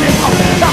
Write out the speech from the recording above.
先跑再说